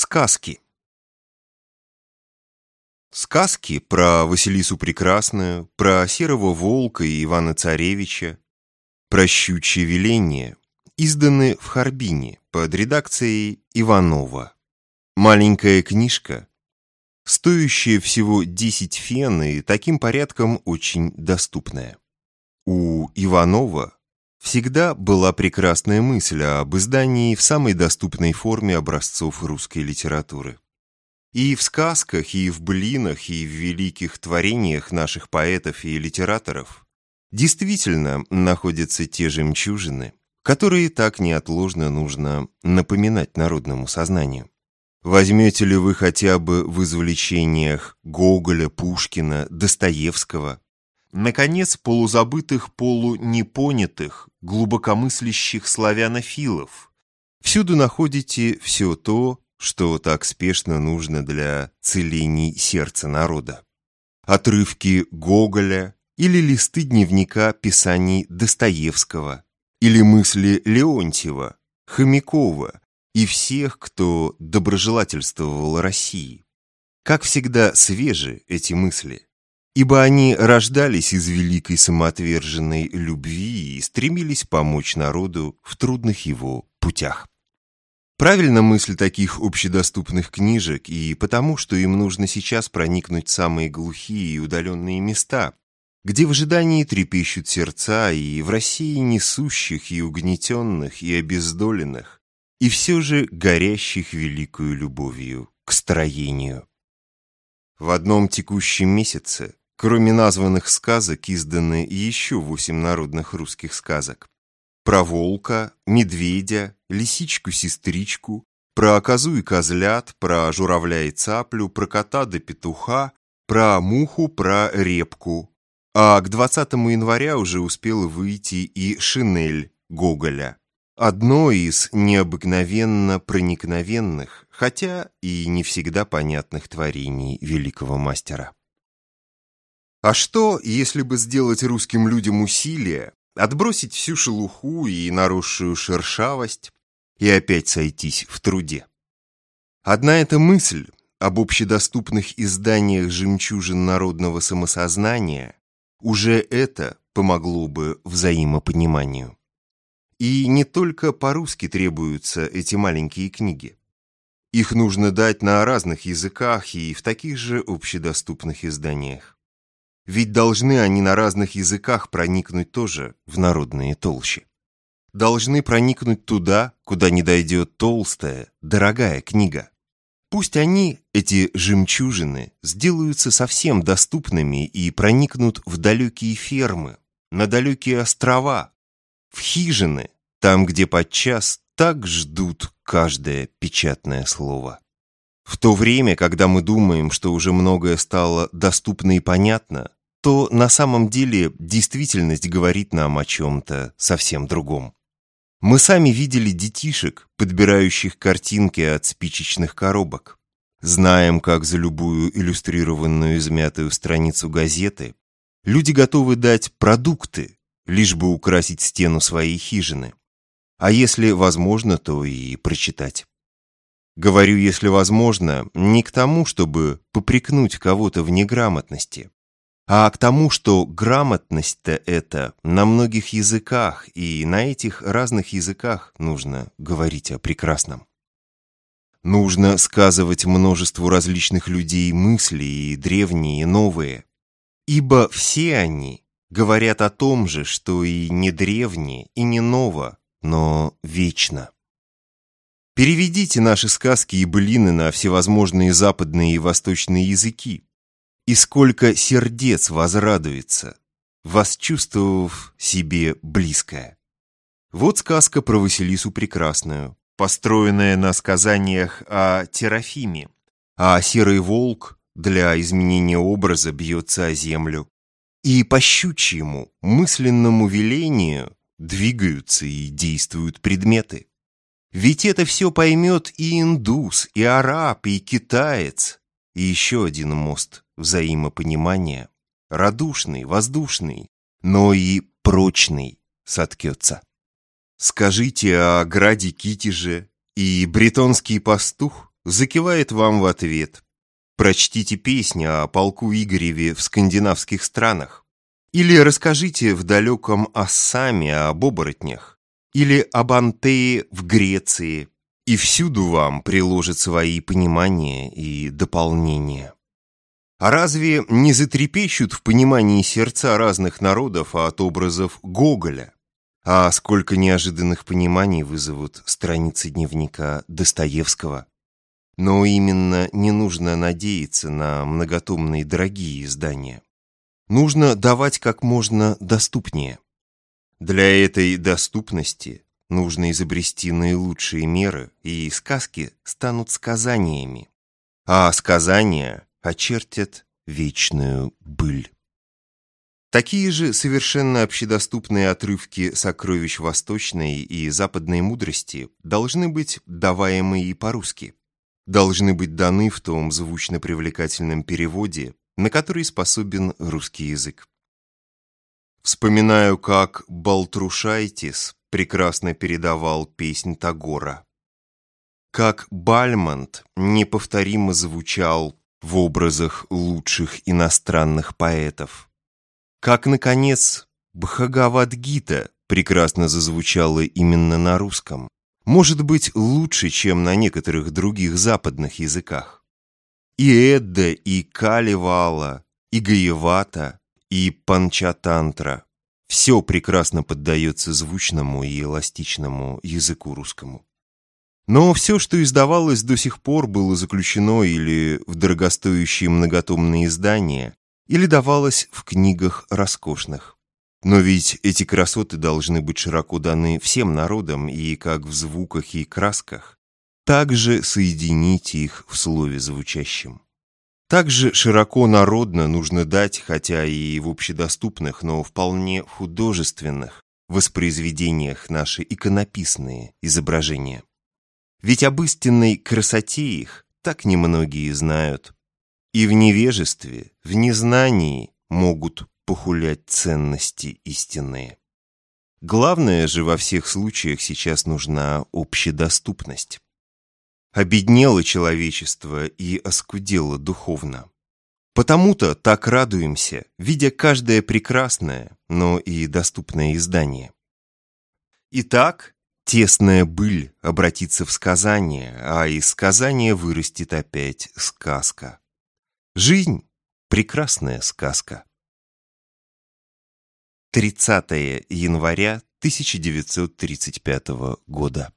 Сказки Сказки про Василису Прекрасную, про Серого Волка и Ивана Царевича, про щучье веление изданы в Харбине под редакцией Иванова. Маленькая книжка, стоящая всего 10 фен и таким порядком очень доступная. У Иванова Всегда была прекрасная мысль об издании в самой доступной форме образцов русской литературы. И в сказках, и в блинах, и в великих творениях наших поэтов и литераторов действительно находятся те жемчужины, которые так неотложно нужно напоминать народному сознанию. Возьмете ли вы хотя бы в извлечениях Гоголя, Пушкина, Достоевского, наконец, полузабытых, полунепонятых, глубокомыслящих славянофилов. Всюду находите все то, что так спешно нужно для целений сердца народа. Отрывки Гоголя или листы дневника писаний Достоевского, или мысли Леонтьева, Хомякова и всех, кто доброжелательствовал России. Как всегда свежи эти мысли ибо они рождались из великой самоотверженной любви и стремились помочь народу в трудных его путях. Правильно мысль таких общедоступных книжек и потому, что им нужно сейчас проникнуть в самые глухие и удаленные места, где в ожидании трепещут сердца и в России несущих и угнетенных и обездоленных, и все же горящих великою любовью к строению. В одном текущем месяце Кроме названных сказок изданы еще восемь народных русских сказок. Про волка, медведя, лисичку-сестричку, про козу и козлят, про журавля и цаплю, про кота да петуха, про муху, про репку. А к 20 января уже успела выйти и шинель Гоголя. Одно из необыкновенно проникновенных, хотя и не всегда понятных творений великого мастера. А что, если бы сделать русским людям усилие, отбросить всю шелуху и наросшую шершавость и опять сойтись в труде? Одна эта мысль об общедоступных изданиях «Жемчужин народного самосознания» уже это помогло бы взаимопониманию. И не только по-русски требуются эти маленькие книги. Их нужно дать на разных языках и в таких же общедоступных изданиях. Ведь должны они на разных языках проникнуть тоже в народные толщи. Должны проникнуть туда, куда не дойдет толстая, дорогая книга. Пусть они, эти жемчужины, сделаются совсем доступными и проникнут в далекие фермы, на далекие острова, в хижины, там, где подчас так ждут каждое печатное слово. В то время, когда мы думаем, что уже многое стало доступно и понятно, то на самом деле действительность говорит нам о чем-то совсем другом. Мы сами видели детишек, подбирающих картинки от спичечных коробок. Знаем, как за любую иллюстрированную измятую страницу газеты люди готовы дать продукты, лишь бы украсить стену своей хижины. А если возможно, то и прочитать. Говорю, если возможно, не к тому, чтобы попрекнуть кого-то в неграмотности, а к тому, что грамотность-то это на многих языках, и на этих разных языках нужно говорить о прекрасном. Нужно сказывать множеству различных людей мысли, и древние, и новые. Ибо все они говорят о том же, что и не древнее, и не ново, но вечно. Переведите наши сказки и былины на всевозможные западные и восточные языки, и сколько сердец возрадуется, восчувствовав себе близкое. Вот сказка про Василису Прекрасную, построенная на сказаниях о Терафиме, а серый волк для изменения образа бьется о землю. И по щучьему, мысленному велению двигаются и действуют предметы. Ведь это все поймет и индус, и араб, и китаец, и еще один мост взаимопонимания, радушный, воздушный, но и прочный соткется. Скажите о граде Китеже, и бретонский пастух закивает вам в ответ. Прочтите песни о полку Игореве в скандинавских странах. Или расскажите в далеком Ассаме об оборотнях. Или об Антее в Греции. И всюду вам приложат свои понимания и дополнения. А разве не затрепещут в понимании сердца разных народов от образов Гоголя? А сколько неожиданных пониманий вызовут страницы дневника Достоевского? Но именно не нужно надеяться на многотомные дорогие издания. Нужно давать как можно доступнее. Для этой доступности нужно изобрести наилучшие меры, и сказки станут сказаниями. А сказания очертят вечную быль. Такие же совершенно общедоступные отрывки сокровищ восточной и западной мудрости должны быть даваемы и по-русски. Должны быть даны в том звучно-привлекательном переводе, на который способен русский язык. Вспоминаю, как Балтрушайтис прекрасно передавал песнь Тагора. Как Бальмонт неповторимо звучал в образах лучших иностранных поэтов. Как, наконец, Бхагавадгита прекрасно зазвучала именно на русском. Может быть, лучше, чем на некоторых других западных языках. И Эдда, и Каливала, и Гаевата, и Панчатантра – все прекрасно поддается звучному и эластичному языку русскому. Но все, что издавалось до сих пор, было заключено или в дорогостоящие многотомные издания, или давалось в книгах роскошных. Но ведь эти красоты должны быть широко даны всем народам и как в звуках и красках, так же соедините их в слове звучащем. Также широко народно нужно дать, хотя и в общедоступных, но вполне художественных воспроизведениях наши иконописные изображения. Ведь об истинной красоте их так немногие знают. И в невежестве, в незнании могут похулять ценности истинные. Главное же во всех случаях сейчас нужна общедоступность. Обеднело человечество и оскудело духовно. Потому-то так радуемся, видя каждое прекрасное, но и доступное издание. Итак, Тесная быль обратится в сказание, а из сказания вырастет опять сказка. Жизнь — прекрасная сказка. 30 января 1935 года.